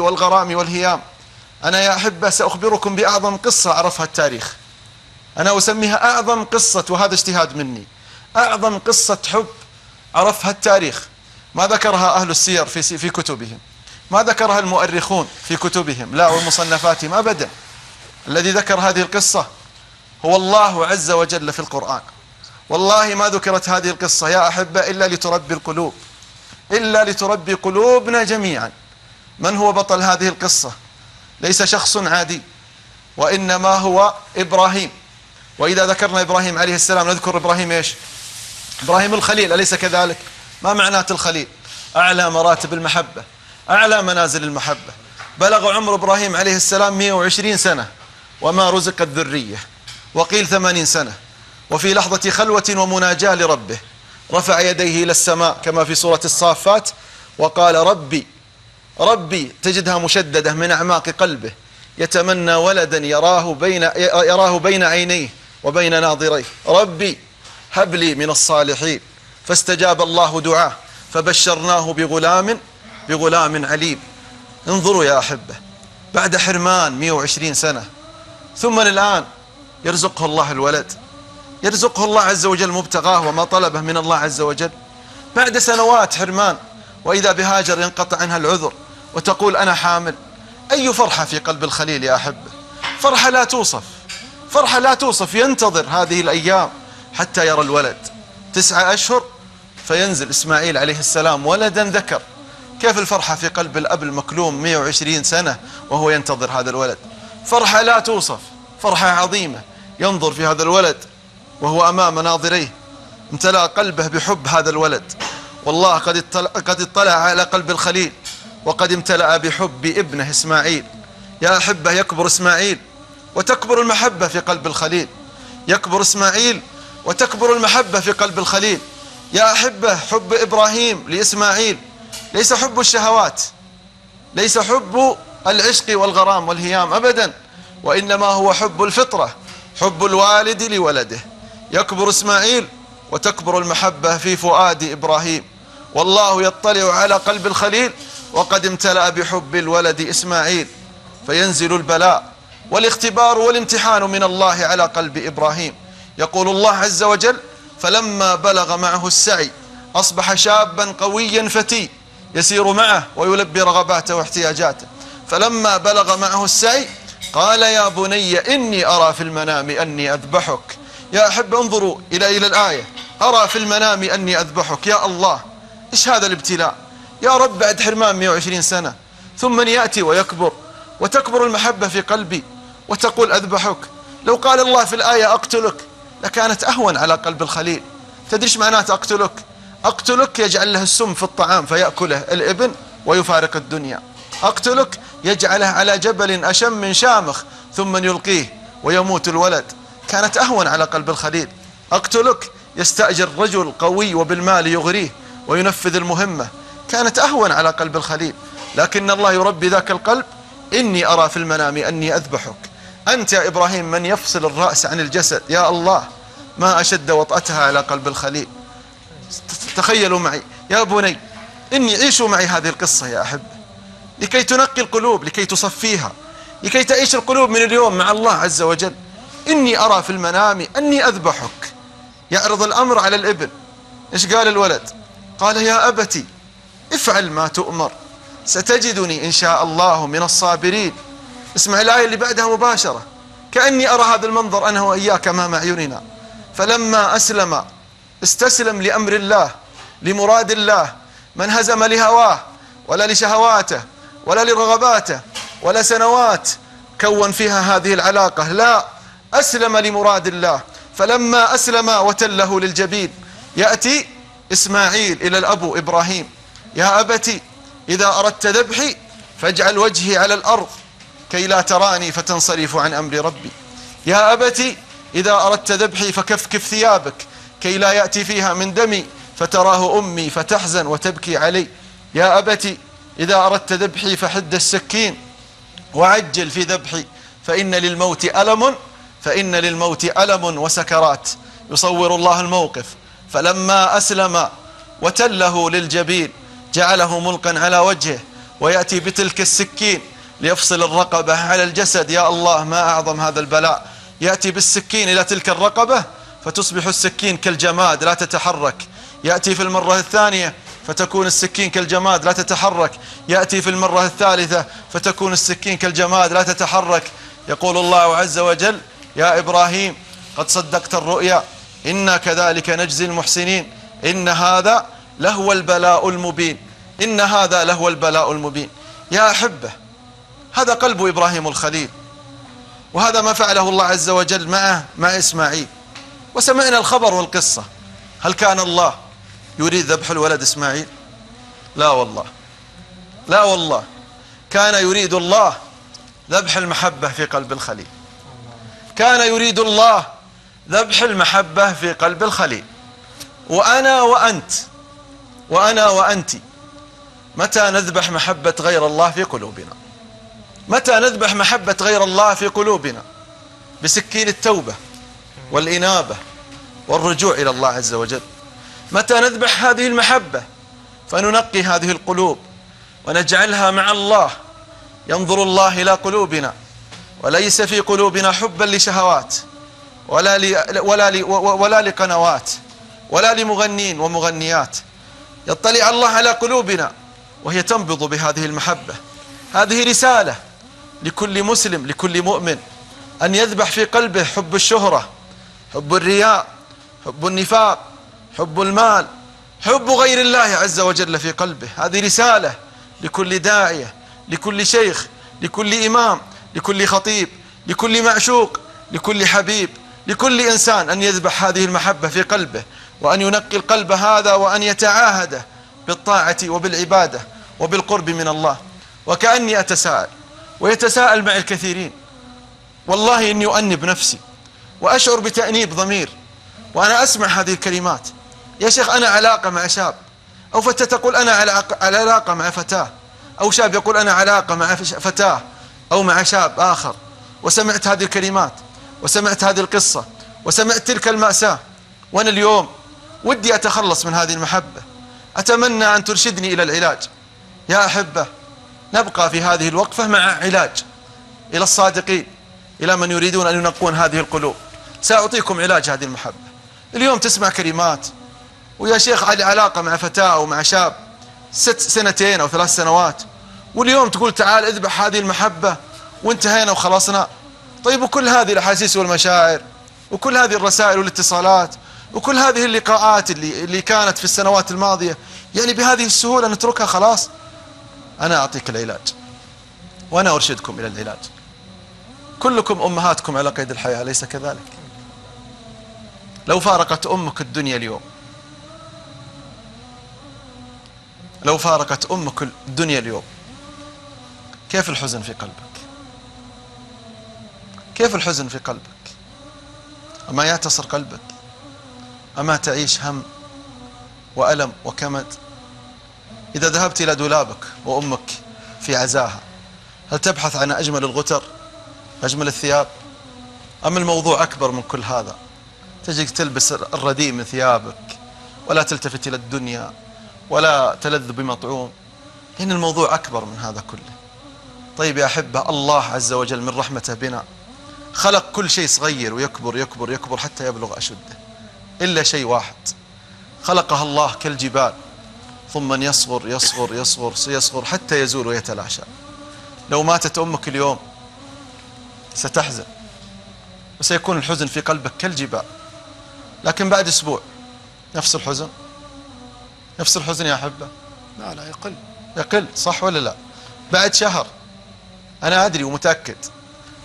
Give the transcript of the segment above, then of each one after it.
والغرام والهيام. أنا يا أحبة سأخبركم بأعظم قصة عرفها التاريخ. أنا أسميها أعظم قصة وهذا اجتهاد مني. أعظم قصة حب عرفها التاريخ. ما ذكرها أهل السير في, في كتبهم. ما ذكرها المؤرخون في كتبهم. لا ومصنفاتهم أبدا الذي ذكر هذه القصة هو الله عز وجل في القرآن. والله ما ذكرت هذه القصة يا أحبة إلا لتربي القلوب. إلا لتربي قلوبنا جميعا. من هو بطل هذه القصة؟ ليس شخص عادي وإنما هو إبراهيم. وإذا ذكرنا إبراهيم عليه السلام نذكر إبراهيم إيش؟ إبراهيم الخليل أليس كذلك؟ ما معنات الخليل؟ أعلى مراتب المحبة أعلى منازل المحبة. بلغ عمر إبراهيم عليه السلام 120 سنة وما رزق الذرية وقيل ثمانين سنة. وفي لحظة خلوة ومناجاة لربه رفع يديه إلى السماء كما في سورة الصافات وقال ربي ربي تجدها مشددة من أعماق قلبه. يتمنى ولدا يراه بين يراه بين عينيه وبين ناظريه. ربي هب لي من الصالحين. فاستجاب الله دعاه فبشرناه بغلام بغلام عليم. انظروا يا أحبة بعد حرمان 120 سنة ثم الآن يرزقه الله الولد. يرزقه الله عز وجل مبتغاه وما طلبه من الله عز وجل. بعد سنوات حرمان وإذا بهاجر ينقطع عنها العذر وتقول أنا حامل. أي فرحة في قلب الخليل يا أحبة؟ فرحة لا توصف. فرحة لا توصف ينتظر هذه الأيام حتى يرى الولد. تسعة أشهر فينزل إسماعيل عليه السلام ولدا ذكر. كيف الفرحة في قلب الأب المكلوم 120 سنة وهو ينتظر هذا الولد؟ فرحة لا توصف فرحة عظيمة ينظر في هذا الولد وهو أمام ناظريه امتلأ قلبه بحب هذا الولد. والله قد اطلع, قد اطلع على قلب الخليل وقد امتلأ بحب ابنه إسماعيل. يا أحبة يكبر إسماعيل وتكبر المحبة في قلب الخليل. يكبر إسماعيل وتكبر المحبة في قلب الخليل. يا أحبة حب إبراهيم لإسماعيل. ليس حب الشهوات ليس حب العشق والغرام والهيام أبدا وإنما هو حب الفطرة حب الوالد لولده. يكبر إسماعيل وتكبر المحبة في فؤاد إبراهيم. والله يطلع على قلب الخليل وقد امتلأ بحب الولد إسماعيل فينزل البلاء والاختبار والامتحان من الله على قلب إبراهيم. يقول الله عز وجل فلما بلغ معه السعي أصبح شابا قويا فتي يسير معه ويلبي رغباته واحتياجاته. فلما بلغ معه السعي قال يا بني إني أرى في المنام أني أذبحك. يا أحب انظروا إلى إلى الآية أرى في المنام أني أذبحك. يا الله إيش هذا الابتلاء؟ يا رب بعد حرمان 120 سنة ثم يأتي ويكبر وتكبر المحبة في قلبي وتقول أذبحك. لو قال الله في الآية أقتلك لكانت أهون على قلب الخليل. تدريش معنات أقتلك؟ أقتلك يجعل له السم في الطعام فيأكله الإبن ويفارق الدنيا. أقتلك يجعله على جبل أشم من شامخ ثم يلقيه ويموت الولد. كانت أهون على قلب الخليل. أقتلك يستأجر رجل قوي وبالمال يغريه وينفذ المهمة. كانت أهون على قلب الخليل. لكن الله يربي ذاك القلب. إني أرى في المنام أني أذبحك. أنت يا إبراهيم من يفصل الرأس عن الجسد. يا الله ما أشد وطأتها على قلب الخليل. تخيلوا معي. يا بني إني عيشوا معي هذه القصة يا أحب. لكي تنقي القلوب لكي تصفيها. لكي تعيش القلوب من اليوم مع الله عز وجل. إني أرى في المنام أني أذبحك. يعرض الأمر على الابن إيش قال الولد؟ قال يا أبتي افعل ما تؤمر. ستجدني إن شاء الله من الصابرين. اسمع الآية اللي بعدها مباشرة. كأني أرى هذا المنظر أنا وإياك أمام أعيننا فلما أسلم استسلم لأمر الله لمراد الله. من هزم لهواه ولا لشهواته ولا لرغباته ولا سنوات كون فيها هذه العلاقة. لا أسلم لمراد الله. فلما أسلم وتله للجبين يأتي إسماعيل إلى الأبو إبراهيم يا أبتي إذا أردت ذبحي فاجعل وجهي على الأرض كي لا تراني فتنصرف عن أمر ربي. يا أبتي إذا أردت ذبحي فكفكف ثيابك كي لا يأتي فيها من دمي فتراه أمي فتحزن وتبكي علي. يا أبتي إذا أردت ذبحي فحد السكين وعجل في ذبحي فإن للموت ألم فإن للموت ألم وسكرات. يصور الله الموقف. فلما أسلم وتله للجبين جعله ملقا على وجهه ويأتي بتلك السكين ليفصل الرقبة على الجسد. يا الله ما أعظم هذا البلاء. يأتي بالسكين إلى تلك الرقبة فتصبح السكين كالجماد لا تتحرك. يأتي في المرة الثانية فتكون السكين كالجماد لا تتحرك. يأتي في المرة الثالثة فتكون السكين كالجماد لا تتحرك. يقول الله عز وجل يا إبراهيم قد صدقت الرؤيا. إنا كذلك نجزي المحسنين. إن هذا لهو البلاء المبين. إن هذا لهو البلاء المبين. يا أحبة هذا قلب إبراهيم الخليل. وهذا ما فعله الله عز وجل معه مع إسماعيل. وسمعنا الخبر والقصة. هل كان الله يريد ذبح الولد إسماعيل؟ لا والله. لا والله. كان يريد الله ذبح المحبة في قلب الخليل. كان يريد الله ذبح المحبة في قلب الخليل. وأنا وأنت وأنا وأنت متى نذبح محبة غير الله في قلوبنا؟ متى نذبح محبة غير الله في قلوبنا؟ بسكين التوبة والإنابة والرجوع إلى الله عز وجل. متى نذبح هذه المحبة؟ فننقي هذه القلوب ونجعلها مع الله ينظر الله إلى قلوبنا. وليس في قلوبنا حبا لشهوات ولا لي ولا لي ولا لقنوات ولا لمغنين ومغنيات. يطلع الله على قلوبنا وهي تنبض بهذه المحبة. هذه رسالة لكل مسلم لكل مؤمن أن يذبح في قلبه حب الشهرة حب الرياء حب النفاق حب المال حب غير الله عز وجل في قلبه. هذه رسالة لكل داعية لكل شيخ لكل إمام. لكل خطيب لكل معشوق لكل حبيب لكل إنسان أن يذبح هذه المحبة في قلبه وأن ينقي القلب هذا وأن يتعاهده بالطاعة وبالعبادة وبالقرب من الله. وكأني أتساءل ويتساءل مع الكثيرين والله إني أؤنب نفسي وأشعر بتأنيب ضمير وأنا أسمع هذه الكلمات. يا شيخ أنا علاقة مع شاب أو فتاة تقول أنا على علاقة مع فتاة أو شاب يقول أنا علاقة مع فتاة. أو مع شاب آخر. وسمعت هذه الكلمات وسمعت هذه القصة وسمعت تلك المأساة. وأنا اليوم ودي أتخلص من هذه المحبة. أتمنى أن ترشدني إلى العلاج. يا أحبة نبقى في هذه الوقفة مع علاج. إلى الصادقين إلى من يريدون أن ينقون هذه القلوب. سأعطيكم علاج هذه المحبة. اليوم تسمع كلمات. ويا شيخ علي علاقة مع فتاة أو مع شاب ست سنتين أو ثلاث سنوات. واليوم تقول تعال اذبح هذه المحبة وانتهينا وخلصنا. طيب وكل هذه الأحاسيس والمشاعر وكل هذه الرسائل والاتصالات وكل هذه اللقاءات اللي, اللي كانت في السنوات الماضية يعني بهذه السهولة نتركها خلاص؟ أنا أعطيك العلاج. وأنا أرشدكم إلى العلاج. كلكم أمهاتكم على قيد الحياة أليس كذلك؟ لو فارقت أمك الدنيا اليوم لو فارقت أمك الدنيا اليوم كيف الحزن في قلبك؟ كيف الحزن في قلبك؟ أما يعتصر قلبك؟ أما تعيش هم وألم وكمد؟ إذا ذهبت إلى دولابك وأمك في عزاها هل تبحث عن أجمل الغتر؟ أجمل الثياب؟ أم الموضوع أكبر من كل هذا؟ تجيك تلبس الرديء من ثيابك ولا تلتفت إلى الدنيا ولا تلذ بمطعوم. إن الموضوع أكبر من هذا كله. طيب يا أحبة الله عز وجل من رحمته بنا خلق كل شيء صغير ويكبر يكبر يكبر حتى يبلغ أشده. إلا شيء واحد. خلقها الله كالجبال. ثم يصغر يصغر يصغر سيصغر حتى يزول ويتلاشى. لو ماتت أمك اليوم ستحزن وسيكون الحزن في قلبك كالجبال. لكن بعد أسبوع نفس الحزن؟ نفس الحزن يا أحبة؟ لا لا يقل. يقل صح ولا لا؟ بعد شهر أنا أدري ومتأكد.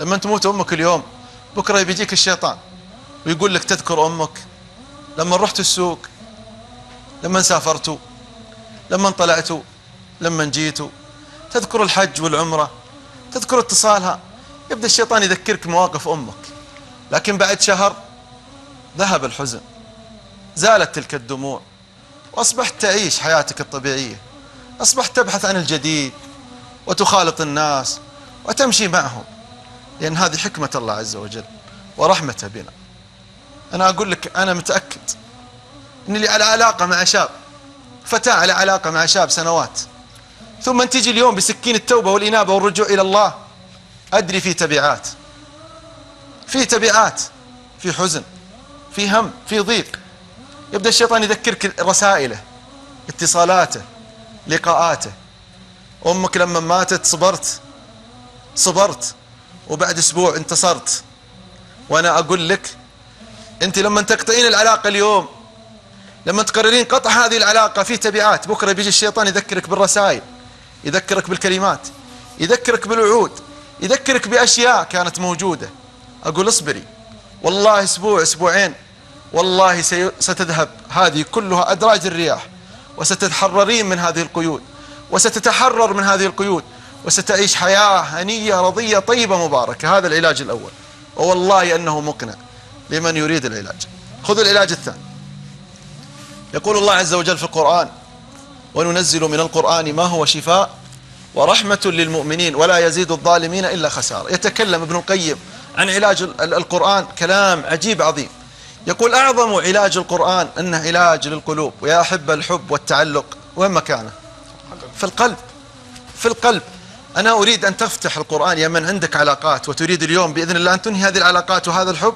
لما تموت أمك اليوم بكرة بيجيك الشيطان ويقول لك تذكر أمك. لما رحت السوق لما سافرتوا لما طلعتوا لما جيتوا تذكر الحج والعمرة تذكر اتصالها. يبدأ الشيطان يذكرك مواقف أمك. لكن بعد شهر ذهب الحزن. زالت تلك الدموع. وأصبحت تعيش حياتك الطبيعية. أصبحت تبحث عن الجديد وتخالط الناس. وتمشي معهم. لأن هذه حكمة الله عز وجل ورحمته بنا. أنا أقول لك أنا متأكد أن لي على علاقة مع شاب فتاة على علاقة مع شاب سنوات ثم تجي اليوم بسكين التوبة والإنابة والرجوع إلى الله أدري في تبعات. في تبعات في حزن في هم في ضيق. يبدأ الشيطان يذكرك رسائله اتصالاته لقاءاته. أمك لما ماتت صبرت صبرت وبعد أسبوع انتصرت. وأنا أقول لك أنت لما تقطعين العلاقة اليوم لما تقررين قطع هذه العلاقة في تبعات بكرة بيجي الشيطان يذكرك بالرسائل يذكرك بالكلمات يذكرك بالوعود يذكرك بأشياء كانت موجودة. أقول اصبري. والله أسبوع أسبوعين والله ستذهب. هذه كلها أدراج الرياح وستتحررين من هذه القيود وستتحرر من هذه القيود. وستعيش حياة هنية رضية طيبة مباركة. هذا العلاج الأول. ووالله أنه مقنع لمن يريد العلاج. خذوا العلاج الثاني. يقول الله عز وجل في القرآن وننزل من القرآن ما هو شفاء ورحمة للمؤمنين ولا يزيد الظالمين إلا خسارة. يتكلم ابن القيم عن علاج القرآن كلام عجيب عظيم. يقول أعظم علاج القرآن أنه علاج للقلوب ويا أحب الحب والتعلق وين مكانه؟ في القلب. في القلب. أنا أريد أن تفتح القرآن يا من عندك علاقات وتريد اليوم بإذن الله أن تنهي هذه العلاقات وهذا الحب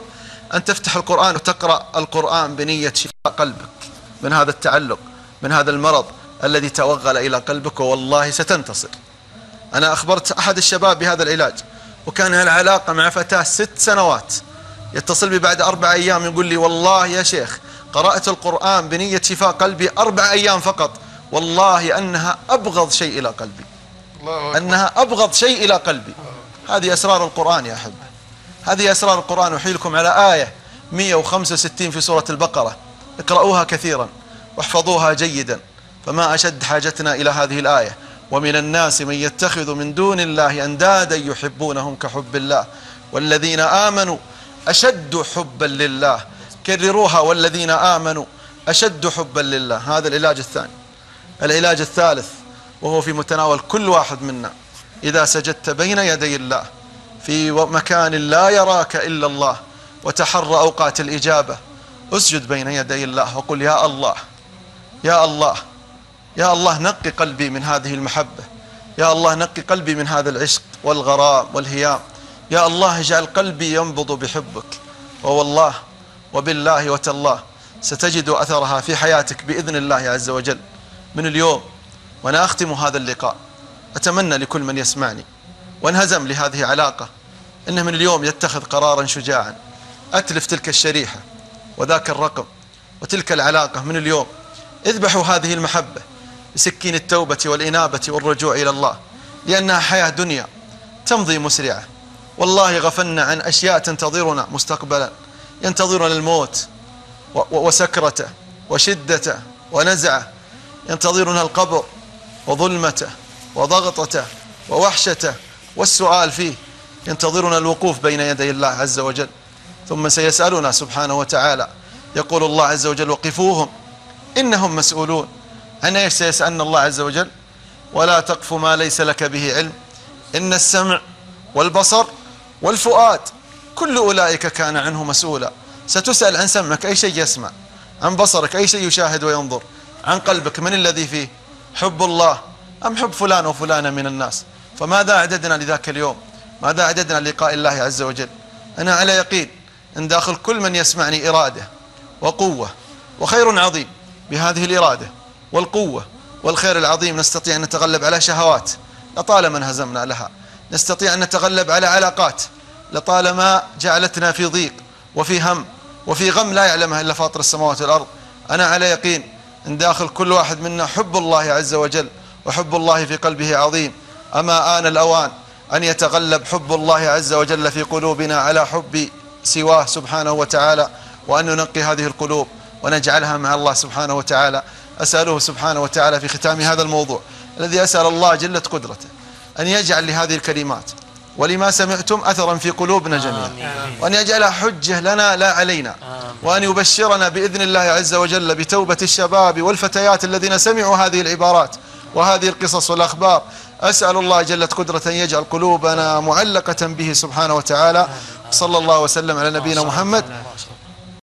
أن تفتح القرآن وتقرأ القرآن بنية شفاء قلبك من هذا التعلق من هذا المرض الذي توغل إلى قلبك والله ستنتصر. أنا أخبرت أحد الشباب بهذا العلاج وكان العلاقة مع فتاة ست سنوات يتصل بي بعد أربع أيام يقول لي والله يا شيخ قرأت القرآن بنية شفاء قلبي أربع أيام فقط والله أنها أبغض شيء إلى قلبي. أنها أبغض شيء إلى قلبي. هذه أسرار القرآن يا أحبة. هذه أسرار القرآن. أحيلكم على آية 165 في سورة البقرة. اقرأوها كثيرا. واحفظوها جيدا. فما أشد حاجتنا إلى هذه الآية. ومن الناس من يتخذ من دون الله أندادا يحبونهم كحب الله. والذين آمنوا أشد حبا لله. كرروها. والذين آمنوا أشد حبا لله. هذا العلاج الثاني. العلاج الثالث. وهو في متناول كل واحد منا. إذا سجدت بين يدي الله في مكان لا يراك إلا الله وتحرى أوقات الإجابة أسجد بين يدي الله وقل يا الله يا الله يا الله نقي قلبي من هذه المحبة يا الله نقي قلبي من هذا العشق والغرام والهيام يا الله اجعل قلبي ينبض بحبك ووالله وبالله وتالله ستجد أثرها في حياتك بإذن الله عز وجل. من اليوم وأنا أختم هذا اللقاء. أتمنى لكل من يسمعني وانهزم لهذه علاقة إنه من اليوم يتخذ قرارا شجاعا. أتلف تلك الشريحة وذاك الرقم وتلك العلاقة من اليوم. اذبحوا هذه المحبة بسكين التوبة والإنابة والرجوع إلى الله لأنها حياة دنيا تمضي مسرعة. والله غفلنا عن أشياء تنتظرنا مستقبلا ينتظرنا الموت وسكرته وشدته ونزعه. ينتظرنا القبر وظلمته وضغطته ووحشته والسؤال فيه ينتظرنا الوقوف بين يدي الله عز وجل. ثم سيسألنا سبحانه وتعالى يقول الله عز وجل وقفوهم إنهم مسؤولون. عن إيش سيسألنا الله عز وجل؟ ولا تقف ما ليس لك به علم إن السمع والبصر والفؤاد كل أولئك كان عنه مسؤولا. ستسأل عن سمعك أي شيء يسمع عن بصرك أي شيء يشاهد وينظر عن قلبك من الذي فيه؟ حب الله. أم حب فلان وفلانة من الناس؟ فماذا أعددنا لذاك اليوم؟ ماذا أعددنا لقاء الله عز وجل؟ أنا على يقين أن داخل كل من يسمعني إرادة وقوة وخير عظيم بهذه الإرادة والقوة والخير العظيم. نستطيع أن نتغلب على شهوات لطالما انهزمنا لها. نستطيع أن نتغلب على علاقات لطالما جعلتنا في ضيق وفي هم وفي غم لا يعلمها إلا فاطر السماوات والأرض. أنا على يقين أن داخل كل واحد منا حب الله عز وجل وحب الله في قلبه عظيم. أما آن الأوان أن يتغلب حب الله عز وجل في قلوبنا على حب سواه سبحانه وتعالى وأن ننقي هذه القلوب ونجعلها مع الله سبحانه وتعالى. أسأله سبحانه وتعالى في ختام هذا الموضوع الذي أسأل الله جلة قدرته أن يجعل لهذه الكلمات ولما سمعتم أثرا في قلوبنا جميعا. وأن يجعلها حجة لنا لا علينا. وأن يبشرنا بإذن الله عز وجل بتوبة الشباب والفتيات الذين سمعوا هذه العبارات وهذه القصص والأخبار. أسأل الله جلت قدرة أن يجعل قلوبنا معلقة به سبحانه وتعالى. صلى الله وسلم على نبينا محمد.